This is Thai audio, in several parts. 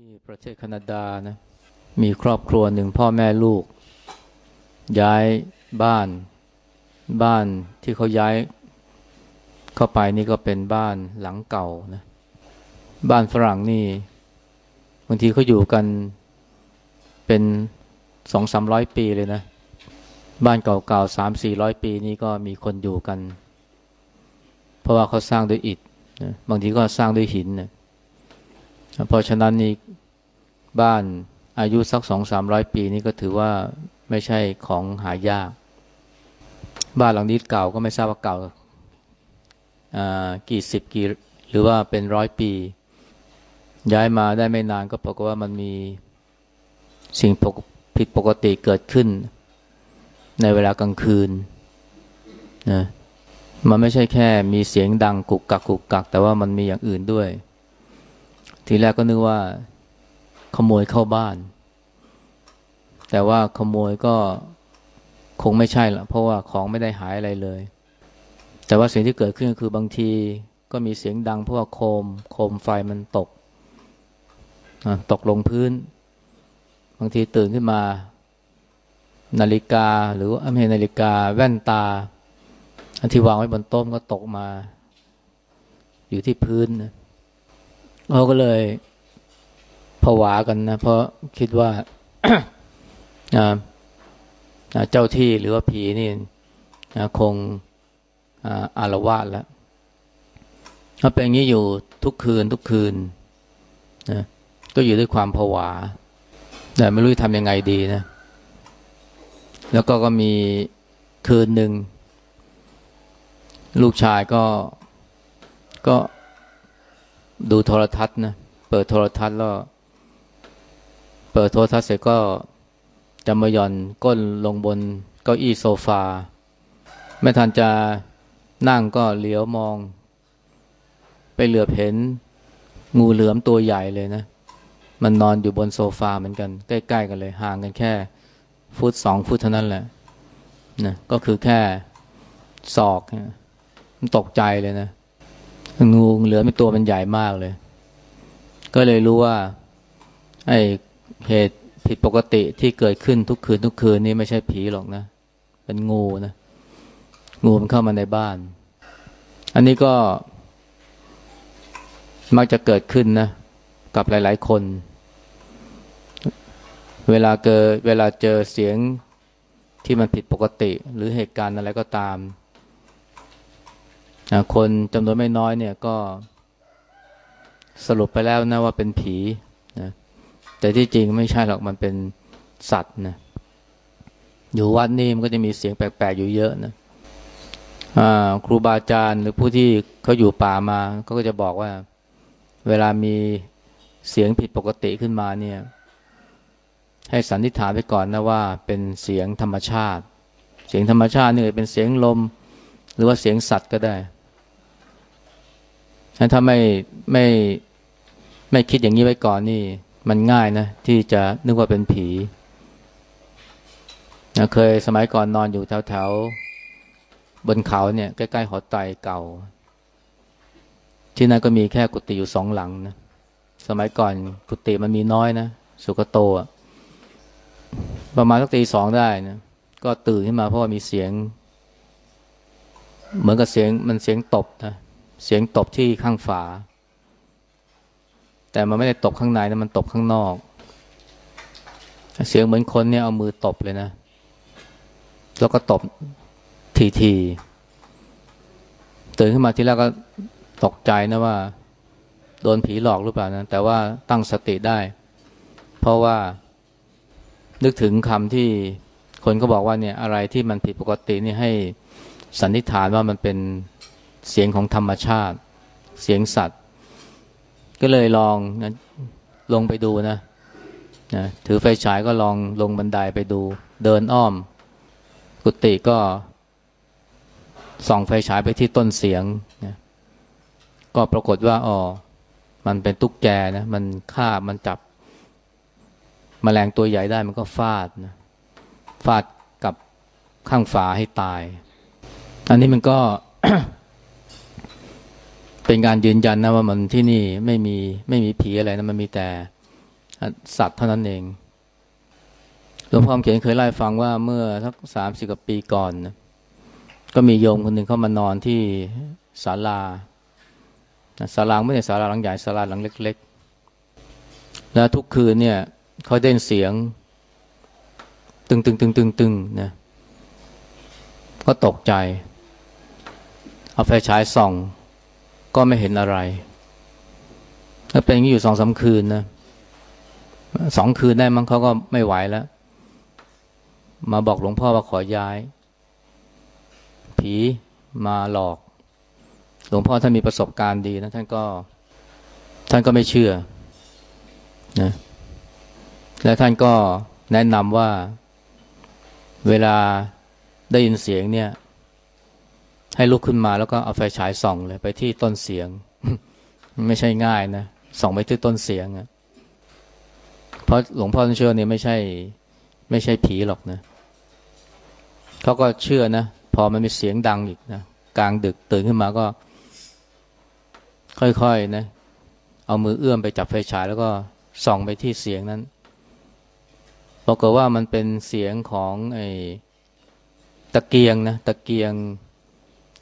ที่ประเทศแคนาดานะมีครอบครัวหนึ่งพ่อแม่ลูก ย้ายบ้านบ้านที่เขาย้ายเข้าไปนี่ก็เป็นบ้านหลังเก่านะบ้านฝรั่งนี่บางทีเขาอยู่กันเป็นสองสามร้อยปีเลยนะ บ้านเก่าๆสามสี่ร้อยปีนี่ก็มีคนอยู่กัน เพราะว่าเขาสร้างด้วยอิฐนะบางทีก็สร้างด้วยหินนะ เพราะฉะนั้นนี่บ้านอายุสักสองสามร้อยปีนี่ก็ถือว่าไม่ใช่ของหายาก บ้านหลังนี้เก่าก็ไม่ทราบว่าเก่ากี่สิบกี่หรือว่าเป็นร้อยปี ย้ายมาได้ไม่นานก็ปรากฏว่ามันมีสิ่งผิดปกติเกิดขึ้น ในเวลากลางคืนนะมันไม่ใช่แค่มีเสียงดังกุกกักกุกกัก แต่ว่ามันมีอย่างอื่นด้วย ทีแรกก็นึกว่า ขโมยเข้าบ้าน แต่ว่าขโมยก็คงไม่ใช่ละเพราะว่าของไม่ได้หายอะไรเลย แต่ว่าสิ่งที่เกิดขึ้นก็คือบางทีก็มีเสียงดังเพราะว่าโคม โคมไฟมันตกตกลงพื้น บางทีตื่นขึ้นมา นาฬิกาหรือว่าไม่ใช่นาฬิกาแว่นตา อันที่วางไว้บนโต๊ะก็ตกมา อยู่ที่พื้นนะ เขาก็เลยผวากันนะ เพราะคิดว่าเจ้าที่หรือว่าผีนี่คงอารวาสแล้วถ้าเป็นอย่างนี้อยู่ทุกคืนทุกคืนนะก็อยู่ด้วยความผวา แต่ไม่รู้จะทำยังไงดีนะ แล้วก็ก็มีคืนหนึ่ง ลูกชายก็ก็ ดูโทรทัศน์นะ เปิดโทรทัศน์แล้ว เปิดโทรทัศน์เสร็จก็จะมาย่อนก้นลงบนเก้าอี้โซฟา ไม่ทันจะนั่งก็เหลียวมอง ไปเหลือบเห็นงูเหลือมตัวใหญ่เลยนะ มันนอนอยู่บนโซฟาเหมือนกัน ใกล้ ๆ กันเลย ห่างกันแค่ ฟุตสองฟุตเท่านั้นแหละนะก็คือแค่ศอกมันตกใจเลยนะ งูเหลือม่ตัวมันใหญ่มากเลย ก็เลยรู้ว่า ไอ้เหตุผิดปกติที่เกิดขึ้นทุกคืนทุกคืนนี่ไม่ใช่ผีหรอกนะ เป็นงูนะ งูมันเข้ามาในบ้าน อันนี้ก็ มักจะเกิดขึ้นนะ กับหลาย ๆ คน เวลาเกิดเวลาเจอเสียงที่มันผิดปกติ หรือเหตุการณ์อะไรก็ตาม คนจำนวนไม่น้อยเนี่ยก็สรุปไปแล้วนะว่าเป็นผีนะแต่ที่จริงไม่ใช่หรอกมันเป็นสัตว์นะอยู่วัดนี่มันก็จะมีเสียงแปลกๆอยู่เยอะนะครูบาอาจารย์หรือผู้ที่เขาอยู่ป่ามาเขาก็จะบอกว่า เวลามีเสียงผิดปกติขึ้นมาเนี่ย ให้สันนิษฐานไปก่อนนะว่า เป็นเสียงธรรมชาติ เสียงธรรมชาตินี่เป็นเสียงลม หรือว่าเสียงสัตว์ก็ได้ ถ้าไม่ไม่ไม่คิดอย่างนี้ไว้ก่อนนี่ มันง่ายนะ ที่จะนึกว่าเป็นผีนะเคยสมัยก่อนนอนอยู่แถวแถวบนเขาเนี่ย ใกล้ๆหอไตเก่า ที่นั่นก็มีแค่กุฏิอยู่สองหลังนะสมัยก่อนกุฏิมันมีน้อยนะสุกโตะประมาณสักตีสองได้นะก็ตื่นขึ้นมาเพราะว่ามีเสียง เหมือนกับเสียงมันเสียงตบนะ เสียงตบที่ข้างฝา แต่มันไม่ได้ตบข้างในนะมันตบข้างนอก เสียงเหมือนคนเนี่ยเอามือตบเลยนะ แล้วก็ตบทีทีตื่นขึ้นมาทีแรกก็ตกใจนะว่า โดนผีหลอกหรือเปล่านะ แต่ว่าตั้งสติได้ เพราะว่านึกถึงคำที่คนก็บอกว่าเนี่ยอะไรที่มันผิดปกตินี่ให้สันนิษฐานว่ามันเป็น เสียงของธรรมชาติ เสียงสัตว์ ก็เลยลองนะลงไปดูนะนะถือไฟฉายก็ลองลงบันไดไปดู เดินอ้อม กุฏิก็ส่องไฟฉายไปที่ต้นเสียงนะก็ปรากฏว่าอ๋อมันเป็นตุ๊กแกนะมันฆ่ามันจับมแมลงตัวใหญ่ได้มันก็ฟาดนะฟาดกับข้างฝาให้ตาย อันนี้มันก็ เป็นการยืนยันนะว่ามันที่นี่ไม่มีไม่มีผีอะไรนะมันมีแต่สัตว์เท่านั้นเองหลวงพ่อเขียนเคยเล่าให้ฟังว่าเมื่อสักสามสิบกว่าปีก่อนนะก็มีโยมคนหนึ่งเข้ามานอนที่ศาลาศาลาไม่ใช่ศาลาหลังใหญ่ศาลาหลังเล็ก ๆ แล้วทุกคืนเนี่ยเขาได้นเสียง ตึงตึงตึงตึงตึงนะก็ตกใจ เอาไฟฉายส่อง ก็ไม่เห็นอะไรถ้าเป็นอย่างนี้อยู่สองสาคืนนะสองคืนได้มั้งเขาก็ไม่ไหวแล้ว มาบอกหลวงพ่อว่าขอย้าย ผีมาหลอก หลวงพ่อท่านมีประสบการณ์ดีนะท่านก็ ท่านก็ไม่เชื่อนะและท่านก็แนะนำว่าเวลาได้ยินเสียงเนี่ย ให้ลุกขึ้นมาแล้วก็เอาไฟฉายส่องเลยไปที่ต้นเสียง ไม่ใช่ง่ายนะส่องไปที่ต้นเสียงอะเพราะหลวงพ่อเชื่อเนี่ยไม่ใช่ ไม่ใช่ผีหรอกนะเขาก็เชื่อนะพอมันมีเสียงดังอีกนะกลางดึกตื่นขึ้นมาก็ ค่อยๆนะ เอามือเอื้อมไปจับไฟฉายแล้วก็ส่องไปที่เสียงนั้นปรากฏว่ามันเป็นเสียงของไอ้ตะเกียงนะตะเกียง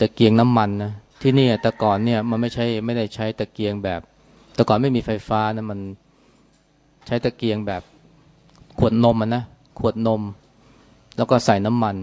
ตะเกียงน้ำมันนะที่นี่แต่ก่อนเนี่ยมันไม่ใช่ไม่ได้ใช้ตะเกียงแบบ แต่ก่อนไม่มีไฟฟ้านะมันใช้ตะเกียงแบบขวดนมนะขวดนม แล้วก็ใส่น้ำมัน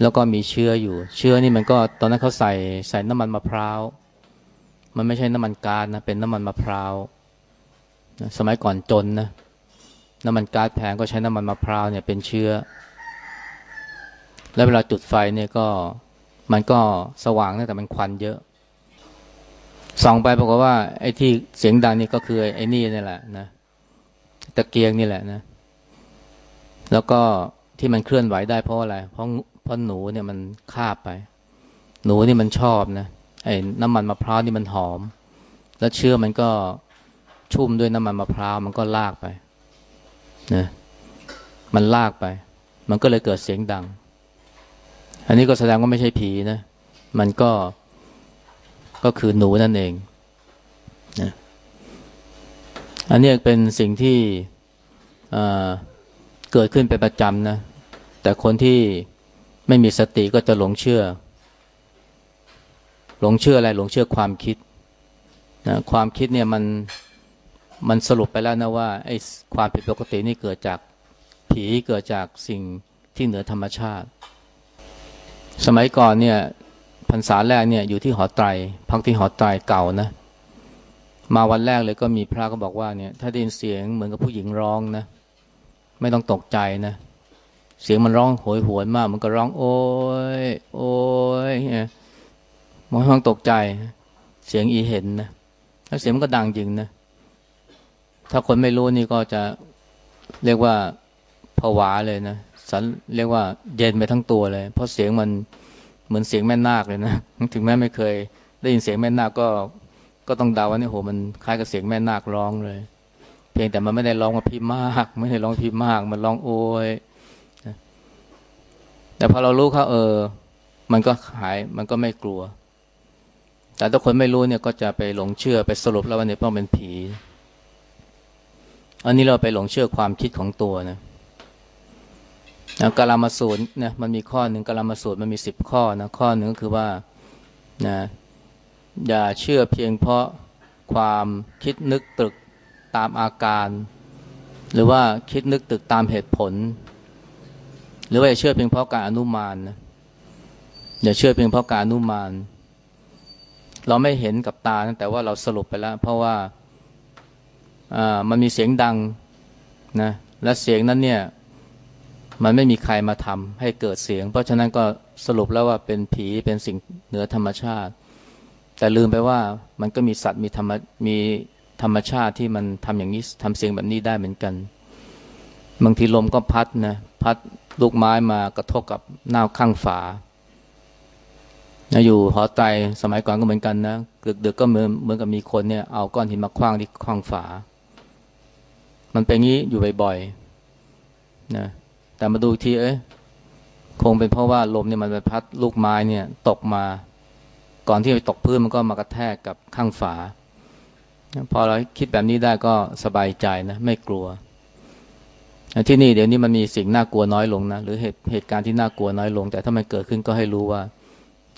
แล้วก็มีเชื้ออยู่ เชื้อนี่มันก็ตอนนั้นเขาใส่ใส่น้ำมันมะพร้าว มันไม่ใช่น้ำมันก๊าซนะเป็นน้ำมันมะพร้าวสมัยก่อนจนนะน้ำมันก๊าซแพงก็ใช้น้ำมันมะพร้าวเนี่ยเป็นเชื้อ แล้วเวลาจุดไฟเนี่ยก็ มันก็สว่างนะแต่มันควันเยอะส่องไปบอกฏว่า ไอ้ที่เสียงดังนี่ก็คือไอ้นี่นี่แหละนะตะเกียงนี่แหละนะ แล้วก็ที่มันเคลื่อนไหวได้เพราะอะไร เพราะเพราะหนูเนี่ยมันคาบไป หนูนี่มันชอบนะไอ้น้ำมันมะพร้าวนี่มันหอม แล้วเชื้อมันก็ชุ่มด้วยน้ำมันมะพร้าวมันก็ลากไปนะมันลากไป มันก็เลยเกิดเสียงดัง อันนี้ก็แสดงว่าไม่ใช่ผีนะ มันก็ก็คือหนูนั่นเองนะอันนี้เป็นสิ่งที่เกิดขึ้นเป็นประจำนะ แต่คนที่ไม่มีสติก็จะหลงเชื่อ หลงเชื่ออะไร หลงเชื่อความคิดนะความคิดเนี่ยมันมันสรุปไปแล้วนะว่าไอ้ความผิดปกตินี่เกิดจากผีเกิดจากสิ่งที่เหนือธรรมชาติ สมัยก่อนเนี่ยพรรษาแรกเนี่ยอยู่ที่หอไตรพักที่หอไตรเก่านะ มาวันแรกเลยก็มีพระก็บอกว่าเนี่ยถ้าได้ยินเสียงเหมือนกับผู้หญิงร้องนะไม่ต้องตกใจนะ เสียงมันร้องโหยหวนมาก มันก็ร้องโอ้ยโอ้ยเนี่ยมันต้องตกใจ เสียงอีเห็นนะแล้วเสียงมันก็ดังจริงนะ ถ้าคนไม่รู้นี่ก็จะเรียกว่าผวาเลยนะ สันเรียกว่าเย็นไปทั้งตัวเลย เพราะเสียงมันเหมือนเสียงแม่นาคเลยนะถึงแม้ไม่เคย ได้ยินเสียงแม่นาคก็ก็ต้องเดาว่านี่โหมันคล้ายกับเสียงแม่นาคร้องเลย เพียงแต่มันไม่ได้ร้องว่าพี่มาก ไม่ได้ร้องพี่มาก มันร้องโอยแต่พอเรารู้เขาเออ มันก็หายมันก็ไม่กลัว แต่ถ้าคนไม่รู้เนี่ยก็จะไปหลงเชื่อไปสรุปแล้วว่าเนี่ยต้องเป็นผี อันนี้เราไปหลงเชื่อความคิดของตัวนะ นะกาลามาสูตรนะมันมีข้อหนึ่งกาลามาสูตรมันมีสิบข้อนะข้อหนึ่งก็คือว่านะอย่าเชื่อเพียงเพราะความคิดนึกตึกตามอาการ หรือว่าคิดนึกตึกตามเหตุผล หรือว่าอย่าเชื่อเพียงเพราะการอนุมานนะอย่าเชื่อเพียงเพราะการอนุมาน เราไม่เห็นกับตาแต่ว่าเราสรุปไปแล้ว เพราะว่ามันมีเสียงดังนะและเสียงนั้นเนี่ย มันไม่มีใครมาทำให้เกิดเสียง เพราะฉะนั้นก็สรุปแล้วว่าเป็นผีเป็นสิ่งเหนือธรรมชาติ แต่ลืมไปว่ามันก็มีสัตว์มีธรรมมีธรรมชาติที่มันทำอย่างนี้ทำเสียงแบบนี้ได้เหมือนกัน บางทีลมก็พัดนะพัดลูกไม้มากระทบกับหน้าข้างฝานะอยู่หอไตสมัยก่อนก็เหมือนกันนะดึกๆก็เหมือนเหมือนกับมีคนเนี่ยเอาก้อนหินมาคว้างที่ข้างฝา มันเป็นงี้อยู่บ่อยๆนะ แต่มาดูทีเอ้ยคงเป็นเพราะว่าลมเนี่ยมันไปพัดลูกไม้เนี่ย ตกมา ก่อนที่จะตกพื้นมันก็มากระแทกกับข้างฝา พอเราคิดแบบนี้ได้ก็สบายใจนะ ไม่กลัว ที่นี่เดี๋ยวนี้มันมีสิ่งน่ากลัวน้อยลงนะหรือเหตุเหตุการณ์ที่น่ากลัวน้อยลง แต่ถ้ามันเกิดขึ้นก็ให้รู้ว่า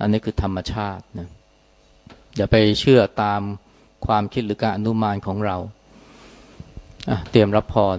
อันนี้คือธรรมชาตินะอย่าไปเชื่อตามความคิดหรือการอนุมานของเราเตรียมรับพร